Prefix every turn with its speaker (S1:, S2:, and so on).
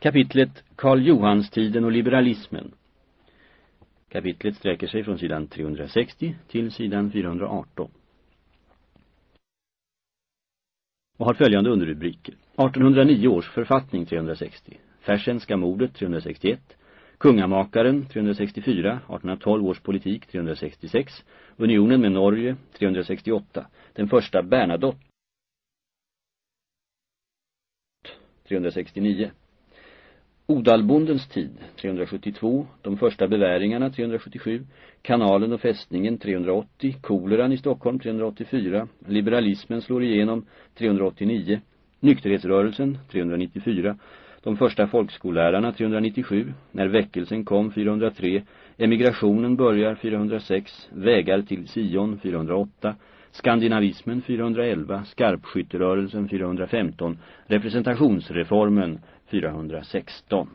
S1: Kapitlet Karl Johanstiden och liberalismen. Kapitlet sträcker sig från sidan 360 till sidan 418. Och har följande underrubriker. 1809 års författning 360. Färsenska mordet 361. Kungamakaren 364. 1812 års politik 366. Unionen med Norge 368. Den första Bernadotte 369. Odalbondens tid 372, de första beväringarna 377, kanalen och fästningen 380, koleran i Stockholm 384, liberalismen slår igenom 389, nykterhetsrörelsen 394, de första folkskollärarna 397, när väckelsen kom 403, emigrationen börjar 406, vägar till Sion 408, skandinavismen 411, skarpskytterörelsen 415, representationsreformen 416